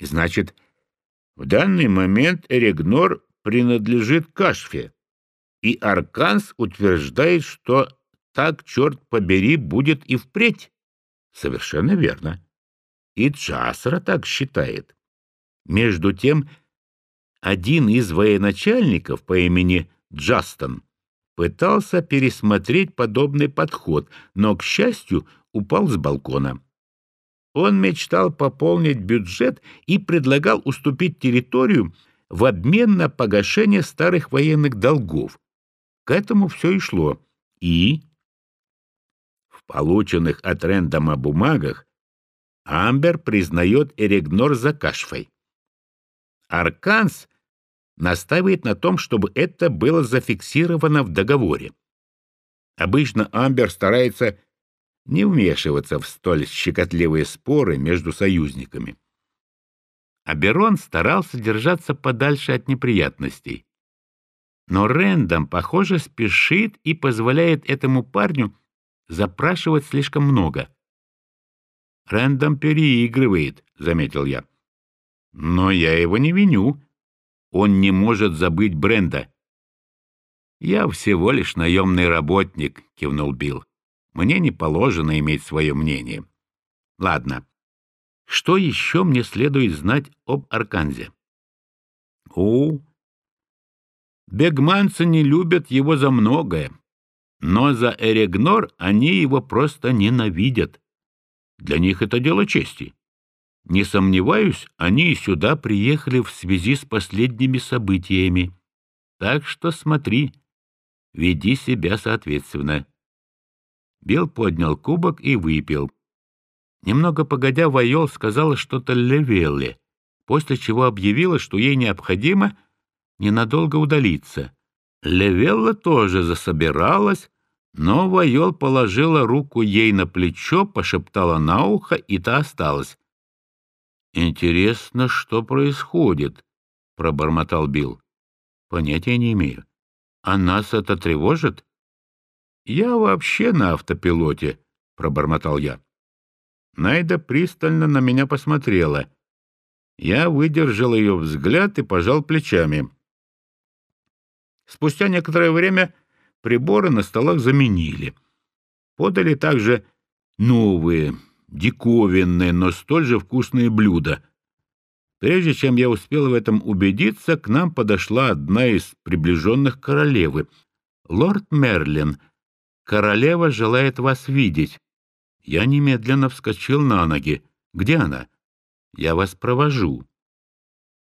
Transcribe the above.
Значит, в данный момент Эрегнор принадлежит Кашфе, и Арканс утверждает, что так, черт побери, будет и впредь. Совершенно верно. И Джасра так считает. Между тем, один из военачальников по имени Джастон пытался пересмотреть подобный подход, но, к счастью, упал с балкона. Он мечтал пополнить бюджет и предлагал уступить территорию в обмен на погашение старых военных долгов. К этому все и шло. И в полученных от Рэндома бумагах Амбер признает Эрегнор за кашфой. Арканс настаивает на том, чтобы это было зафиксировано в договоре. Обычно Амбер старается не вмешиваться в столь щекотливые споры между союзниками. Аберон старался держаться подальше от неприятностей. Но Рэндом, похоже, спешит и позволяет этому парню запрашивать слишком много. «Рэндом переигрывает», — заметил я. «Но я его не виню. Он не может забыть Бренда». «Я всего лишь наемный работник», — кивнул Билл. «Мне не положено иметь свое мнение». «Ладно. Что еще мне следует знать об Арканзе?» «О, бегманцы не любят его за многое, но за Эрегнор они его просто ненавидят. Для них это дело чести. Не сомневаюсь, они и сюда приехали в связи с последними событиями. Так что смотри, веди себя соответственно. Билл поднял кубок и выпил. Немного погодя, Вайол сказала что-то Левелле, после чего объявила, что ей необходимо ненадолго удалиться. Левелла тоже засобиралась, но Вайол положила руку ей на плечо, пошептала на ухо, и та осталась. «Интересно, что происходит?» — пробормотал Билл. «Понятия не имею. А нас это тревожит?» «Я вообще на автопилоте», — пробормотал я. Найда пристально на меня посмотрела. Я выдержал ее взгляд и пожал плечами. Спустя некоторое время приборы на столах заменили. Подали также новые, диковинные, но столь же вкусные блюда. Прежде чем я успел в этом убедиться, к нам подошла одна из приближенных королевы. «Лорд Мерлин, королева желает вас видеть». Я немедленно вскочил на ноги. «Где она?» «Я вас провожу».